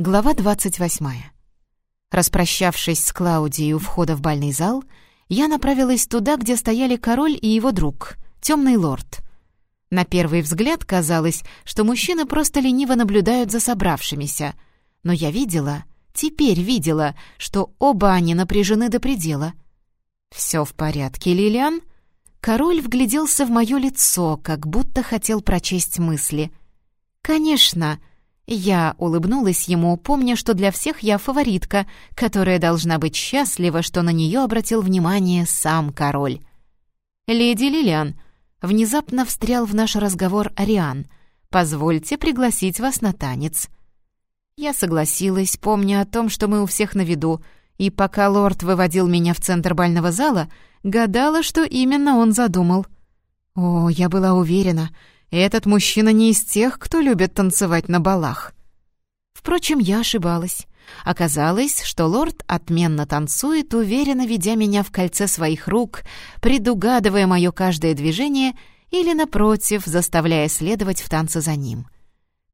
Глава 28. Распрощавшись с Клаудией у входа в бальный зал, я направилась туда, где стояли король и его друг, темный лорд. На первый взгляд казалось, что мужчины просто лениво наблюдают за собравшимися, но я видела, теперь видела, что оба они напряжены до предела. «Все в порядке, Лилиан?» Король вгляделся в мое лицо, как будто хотел прочесть мысли. «Конечно!» Я улыбнулась ему, помня, что для всех я фаворитка, которая должна быть счастлива, что на нее обратил внимание сам король. «Леди Лилиан», — внезапно встрял в наш разговор Ариан, «позвольте пригласить вас на танец». Я согласилась, помня о том, что мы у всех на виду, и пока лорд выводил меня в центр бального зала, гадала, что именно он задумал. О, я была уверена — этот мужчина не из тех, кто любит танцевать на балах. Впрочем, я ошибалась. Оказалось, что лорд отменно танцует, уверенно ведя меня в кольце своих рук, предугадывая мое каждое движение или, напротив, заставляя следовать в танце за ним.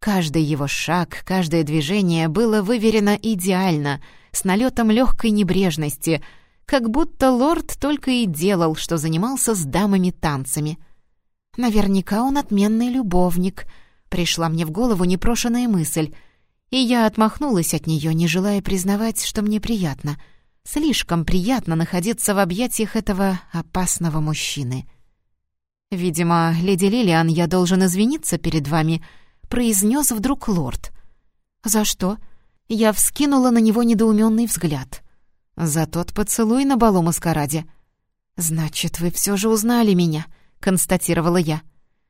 Каждый его шаг, каждое движение было выверено идеально, с налетом легкой небрежности, как будто лорд только и делал, что занимался с дамами танцами — Наверняка он отменный любовник. Пришла мне в голову непрошенная мысль, и я отмахнулась от нее, не желая признавать, что мне приятно. Слишком приятно находиться в объятиях этого опасного мужчины. «Видимо, леди Лилиан, я должен извиниться перед вами», — произнес вдруг лорд. «За что?» Я вскинула на него недоуменный взгляд. «За тот поцелуй на балу маскараде». «Значит, вы все же узнали меня», констатировала я.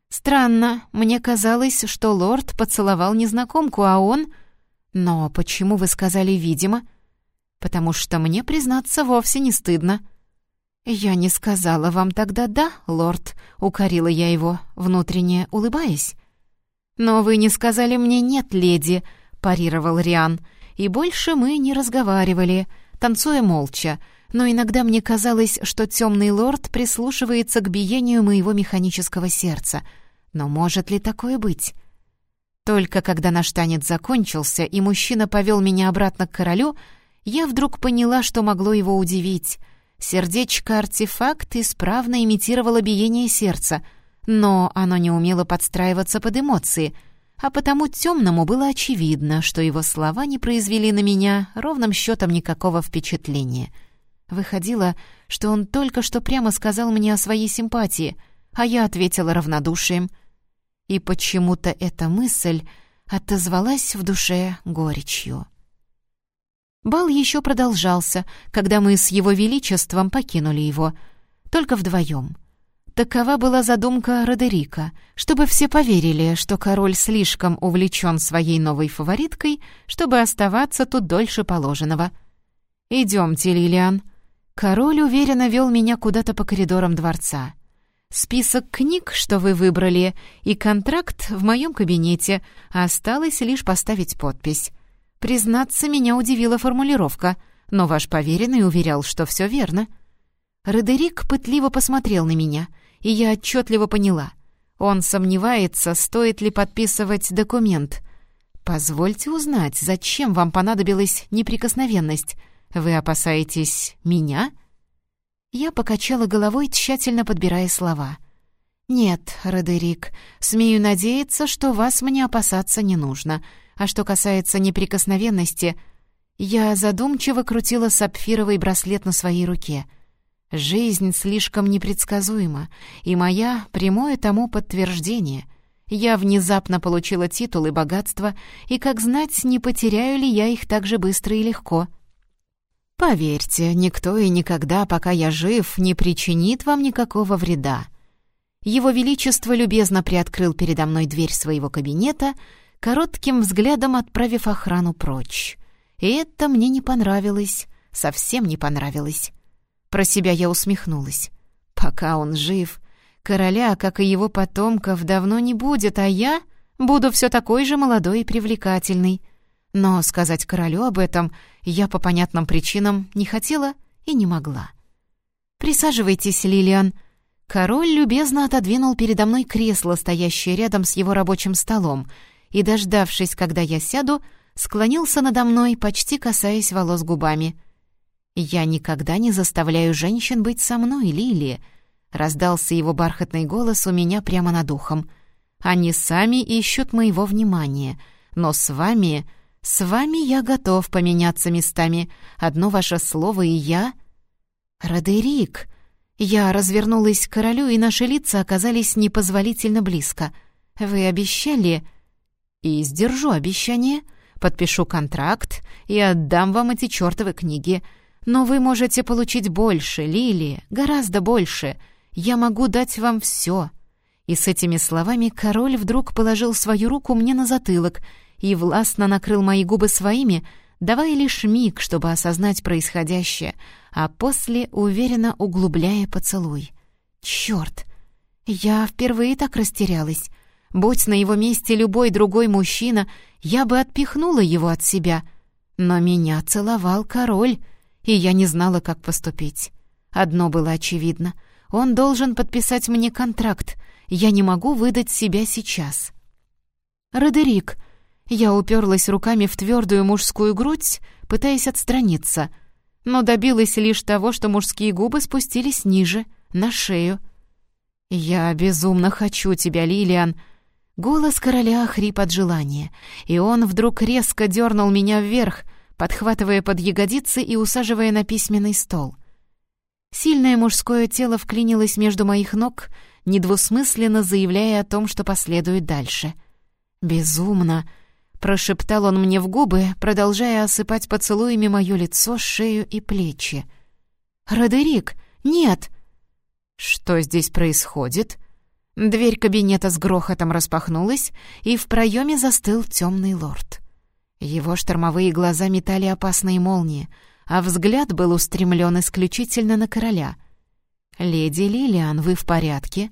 «Странно, мне казалось, что лорд поцеловал незнакомку, а он...» «Но почему вы сказали «видимо»?» «Потому что мне, признаться, вовсе не стыдно». «Я не сказала вам тогда «да», лорд», — укорила я его, внутренне улыбаясь. «Но вы не сказали мне «нет, леди», — парировал Риан, и больше мы не разговаривали, танцуя молча, но иногда мне казалось, что темный лорд прислушивается к биению моего механического сердца. Но может ли такое быть? Только когда наш танец закончился, и мужчина повел меня обратно к королю, я вдруг поняла, что могло его удивить. Сердечко-артефакт исправно имитировало биение сердца, но оно не умело подстраиваться под эмоции — а потому темному было очевидно, что его слова не произвели на меня ровным счетом никакого впечатления — Выходило, что он только что прямо сказал мне о своей симпатии, а я ответила равнодушием. И почему-то эта мысль отозвалась в душе горечью. Бал еще продолжался, когда мы с его величеством покинули его, только вдвоем. Такова была задумка Родерика, чтобы все поверили, что король слишком увлечен своей новой фавориткой, чтобы оставаться тут дольше положенного. «Идемте, Лилиан», Король уверенно вел меня куда-то по коридорам дворца. Список книг, что вы выбрали, и контракт в моем кабинете. Осталось лишь поставить подпись. Признаться, меня удивила формулировка, но ваш поверенный уверял, что все верно. Родерик пытливо посмотрел на меня, и я отчетливо поняла. Он сомневается, стоит ли подписывать документ. «Позвольте узнать, зачем вам понадобилась неприкосновенность?» «Вы опасаетесь меня?» Я покачала головой, тщательно подбирая слова. «Нет, Родерик, смею надеяться, что вас мне опасаться не нужно. А что касается неприкосновенности, я задумчиво крутила сапфировый браслет на своей руке. Жизнь слишком непредсказуема, и моя — прямое тому подтверждение. Я внезапно получила титул и богатство, и, как знать, не потеряю ли я их так же быстро и легко». Поверьте, никто и никогда, пока я жив, не причинит вам никакого вреда. Его Величество любезно приоткрыл передо мной дверь своего кабинета, коротким взглядом отправив охрану прочь. И это мне не понравилось, совсем не понравилось. Про себя я усмехнулась. Пока он жив, короля, как и его потомков, давно не будет, а я буду все такой же молодой и привлекательный — но сказать королю об этом я по понятным причинам не хотела и не могла. «Присаживайтесь, Лилиан». Король любезно отодвинул передо мной кресло, стоящее рядом с его рабочим столом, и, дождавшись, когда я сяду, склонился надо мной, почти касаясь волос губами. «Я никогда не заставляю женщин быть со мной, Лили», — раздался его бархатный голос у меня прямо над ухом. «Они сами ищут моего внимания, но с вами...» «С вами я готов поменяться местами. Одно ваше слово, и я...» «Родерик!» Я развернулась к королю, и наши лица оказались непозволительно близко. «Вы обещали...» «И сдержу обещание, подпишу контракт и отдам вам эти чертовы книги. Но вы можете получить больше, Лили, гораздо больше. Я могу дать вам все». И с этими словами король вдруг положил свою руку мне на затылок — и властно накрыл мои губы своими, давая лишь миг, чтобы осознать происходящее, а после уверенно углубляя поцелуй. Черт! Я впервые так растерялась. Будь на его месте любой другой мужчина, я бы отпихнула его от себя. Но меня целовал король, и я не знала, как поступить. Одно было очевидно. Он должен подписать мне контракт. Я не могу выдать себя сейчас. «Родерик», я уперлась руками в твердую мужскую грудь, пытаясь отстраниться, но добилась лишь того, что мужские губы спустились ниже, на шею. «Я безумно хочу тебя, Лилиан!» Голос короля хрип от желания, и он вдруг резко дернул меня вверх, подхватывая под ягодицы и усаживая на письменный стол. Сильное мужское тело вклинилось между моих ног, недвусмысленно заявляя о том, что последует дальше. «Безумно!» Прошептал он мне в губы, продолжая осыпать поцелуями мое лицо, шею и плечи. «Родерик, нет!» «Что здесь происходит?» Дверь кабинета с грохотом распахнулась, и в проеме застыл темный лорд. Его штормовые глаза метали опасные молнии, а взгляд был устремлен исключительно на короля. «Леди Лилиан, вы в порядке?»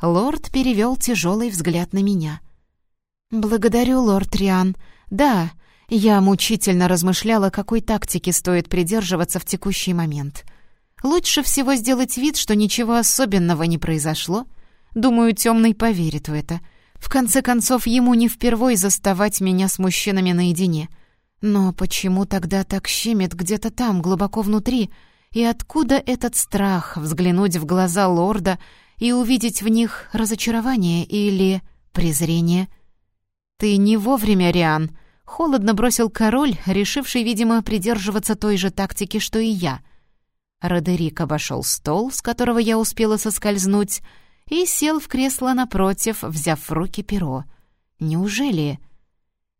Лорд перевел тяжелый взгляд на меня — «Благодарю, лорд Риан. Да, я мучительно размышляла, какой тактики стоит придерживаться в текущий момент. Лучше всего сделать вид, что ничего особенного не произошло. Думаю, темный поверит в это. В конце концов, ему не впервой заставать меня с мужчинами наедине. Но почему тогда так щемит где-то там, глубоко внутри? И откуда этот страх взглянуть в глаза лорда и увидеть в них разочарование или презрение — «Ты не вовремя, Риан!» — холодно бросил король, решивший, видимо, придерживаться той же тактики, что и я. Родерик обошел стол, с которого я успела соскользнуть, и сел в кресло напротив, взяв в руки перо. «Неужели...»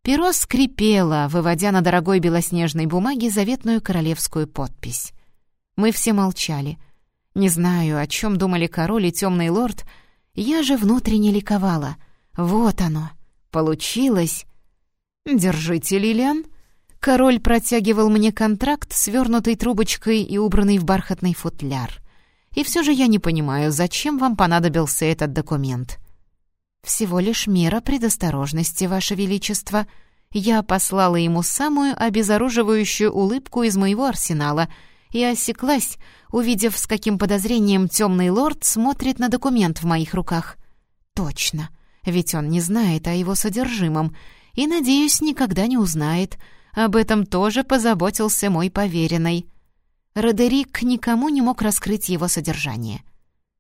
Перо скрипело, выводя на дорогой белоснежной бумаге заветную королевскую подпись. Мы все молчали. Не знаю, о чем думали король и темный лорд, я же внутренне ликовала. Вот оно, Получилось. Держите, Лилиан. Король протягивал мне контракт, свернутый трубочкой и убранный в бархатный футляр. И все же я не понимаю, зачем вам понадобился этот документ. Всего лишь мера предосторожности, Ваше Величество. Я послала ему самую обезоруживающую улыбку из моего арсенала и осеклась, увидев, с каким подозрением темный лорд смотрит на документ в моих руках. Точно ведь он не знает о его содержимом и, надеюсь, никогда не узнает. Об этом тоже позаботился мой поверенный. Родерик никому не мог раскрыть его содержание.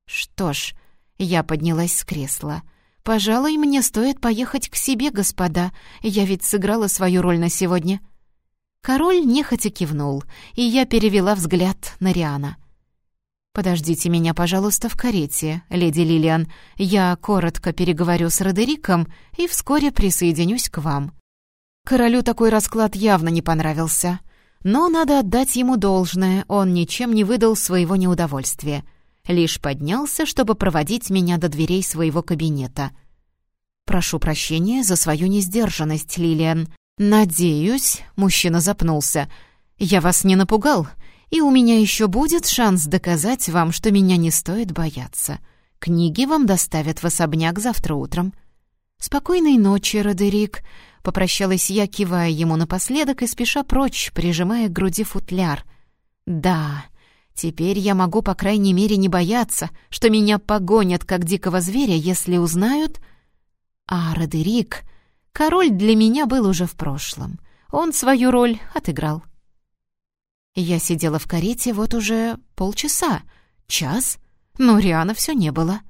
Что ж, я поднялась с кресла. «Пожалуй, мне стоит поехать к себе, господа. Я ведь сыграла свою роль на сегодня». Король нехотя кивнул, и я перевела взгляд на Риана — «Подождите меня, пожалуйста, в карете, леди Лилиан. Я коротко переговорю с Родериком и вскоре присоединюсь к вам». Королю такой расклад явно не понравился. Но надо отдать ему должное, он ничем не выдал своего неудовольствия. Лишь поднялся, чтобы проводить меня до дверей своего кабинета. «Прошу прощения за свою несдержанность, Лилиан. Надеюсь...» — мужчина запнулся. «Я вас не напугал?» И у меня еще будет шанс доказать вам, что меня не стоит бояться. Книги вам доставят в особняк завтра утром». «Спокойной ночи, Родерик», — попрощалась я, кивая ему напоследок и спеша прочь, прижимая к груди футляр. «Да, теперь я могу, по крайней мере, не бояться, что меня погонят, как дикого зверя, если узнают...» А Родерик... Король для меня был уже в прошлом. Он свою роль отыграл. Я сидела в карете вот уже полчаса, час, но Риана все не было.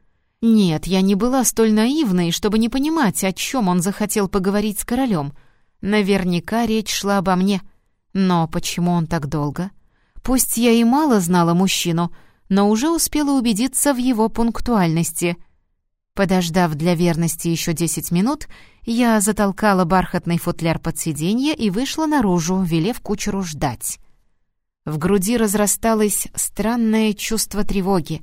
Нет, я не была столь наивной, чтобы не понимать, о чем он захотел поговорить с королем. Наверняка речь шла обо мне. Но почему он так долго? Пусть я и мало знала мужчину, но уже успела убедиться в его пунктуальности. Подождав для верности еще десять минут, я затолкала бархатный футляр под сиденье и вышла наружу, велев кучеру ждать. В груди разрасталось странное чувство тревоги.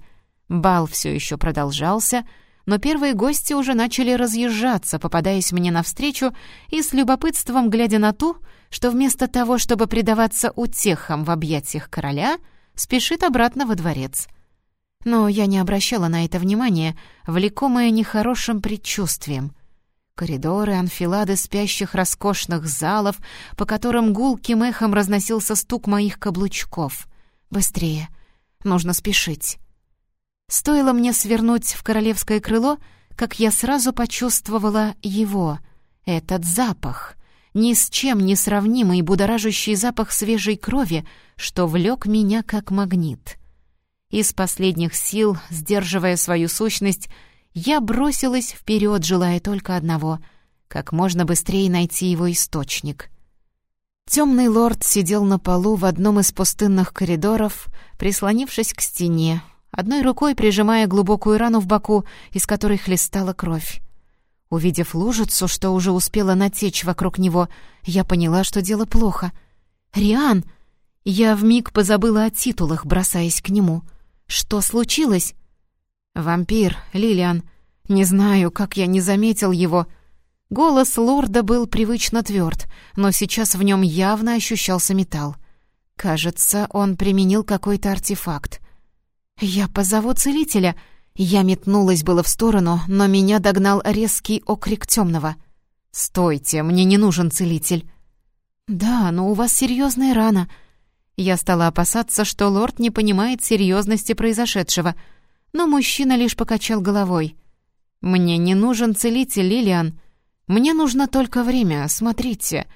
Бал все еще продолжался, но первые гости уже начали разъезжаться, попадаясь мне навстречу и с любопытством глядя на ту, что вместо того, чтобы предаваться утехам в объятиях короля, спешит обратно во дворец. Но я не обращала на это внимания, влекомая нехорошим предчувствием. Коридоры, анфилады спящих роскошных залов, по которым гулким эхом разносился стук моих каблучков. Быстрее. Нужно спешить. Стоило мне свернуть в королевское крыло, как я сразу почувствовала его, этот запах. Ни с чем не сравнимый будоражащий запах свежей крови, что влек меня как магнит. Из последних сил, сдерживая свою сущность, я бросилась вперед, желая только одного — как можно быстрее найти его источник. Темный лорд сидел на полу в одном из пустынных коридоров, прислонившись к стене, одной рукой прижимая глубокую рану в боку, из которой хлестала кровь. Увидев лужицу, что уже успела натечь вокруг него, я поняла, что дело плохо. «Риан!» Я вмиг позабыла о титулах, бросаясь к нему. «Что случилось?» «Вампир, Лилиан. Не знаю, как я не заметил его». Голос лорда был привычно тверд, но сейчас в нем явно ощущался металл. Кажется, он применил какой-то артефакт. «Я позову целителя». Я метнулась было в сторону, но меня догнал резкий окрик темного. «Стойте, мне не нужен целитель». «Да, но у вас серьезная рана». Я стала опасаться, что лорд не понимает серьезности произошедшего — но мужчина лишь покачал головой. «Мне не нужен целитель, Лилиан. Мне нужно только время, смотрите».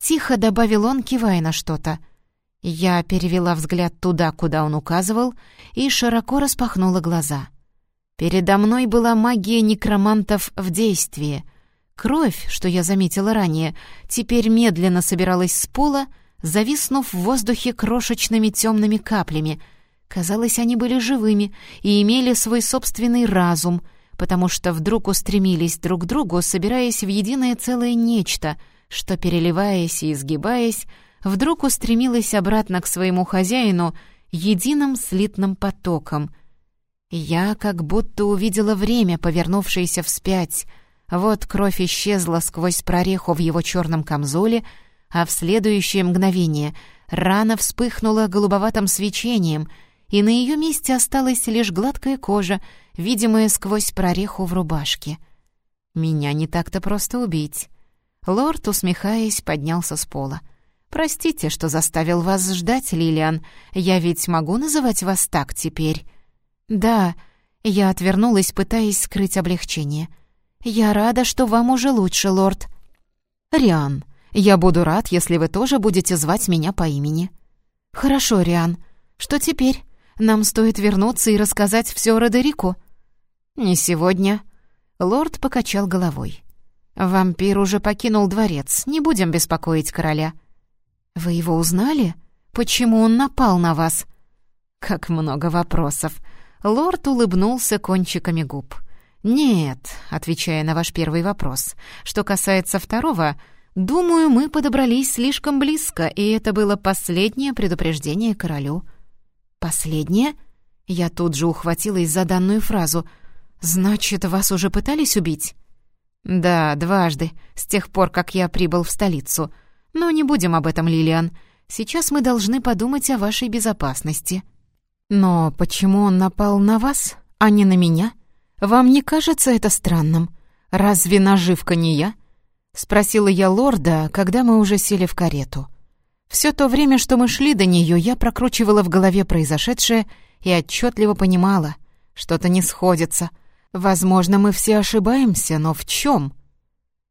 Тихо добавил он, кивая на что-то. Я перевела взгляд туда, куда он указывал, и широко распахнула глаза. Передо мной была магия некромантов в действии. Кровь, что я заметила ранее, теперь медленно собиралась с пола, зависнув в воздухе крошечными темными каплями — Казалось, они были живыми и имели свой собственный разум, потому что вдруг устремились друг к другу, собираясь в единое целое нечто, что, переливаясь и изгибаясь, вдруг устремилось обратно к своему хозяину единым слитным потоком. Я как будто увидела время, повернувшееся вспять. Вот кровь исчезла сквозь прореху в его черном камзоле, а в следующее мгновение рана вспыхнула голубоватым свечением — и на ее месте осталась лишь гладкая кожа, видимая сквозь прореху в рубашке. «Меня не так-то просто убить». Лорд, усмехаясь, поднялся с пола. «Простите, что заставил вас ждать, Лилиан. Я ведь могу называть вас так теперь?» «Да», — я отвернулась, пытаясь скрыть облегчение. «Я рада, что вам уже лучше, лорд». «Риан, я буду рад, если вы тоже будете звать меня по имени». «Хорошо, Риан. Что теперь?» Нам стоит вернуться и рассказать все Родерику». «Не сегодня». Лорд покачал головой. «Вампир уже покинул дворец. Не будем беспокоить короля». «Вы его узнали? Почему он напал на вас?» «Как много вопросов». Лорд улыбнулся кончиками губ. «Нет», — отвечая на ваш первый вопрос. «Что касается второго, думаю, мы подобрались слишком близко, и это было последнее предупреждение королю». «Последнее?» Я тут же ухватилась за данную фразу. «Значит, вас уже пытались убить?» «Да, дважды, с тех пор, как я прибыл в столицу. Но не будем об этом, Лилиан. Сейчас мы должны подумать о вашей безопасности». «Но почему он напал на вас, а не на меня? Вам не кажется это странным? Разве наживка не я?» — спросила я лорда, когда мы уже сели в карету. Все то время, что мы шли до нее, я прокручивала в голове произошедшее и отчетливо понимала, что-то не сходится. Возможно, мы все ошибаемся, но в чем?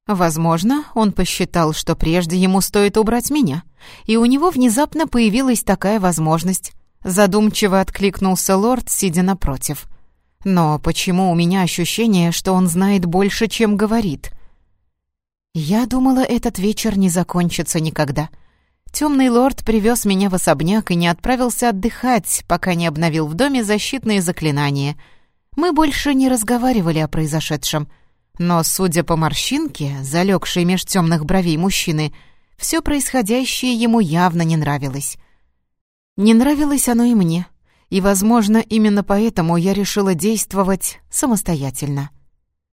Возможно, он посчитал, что прежде ему стоит убрать меня, и у него внезапно появилась такая возможность. Задумчиво откликнулся лорд, сидя напротив. Но почему у меня ощущение, что он знает больше, чем говорит? Я думала, этот вечер не закончится никогда. Темный лорд привез меня в особняк и не отправился отдыхать, пока не обновил в доме защитные заклинания. Мы больше не разговаривали о произошедшем — но, судя по морщинке, залегшей меж темных бровей мужчины, все происходящее ему явно не нравилось. Не нравилось оно и мне, и, возможно, именно поэтому я решила действовать самостоятельно.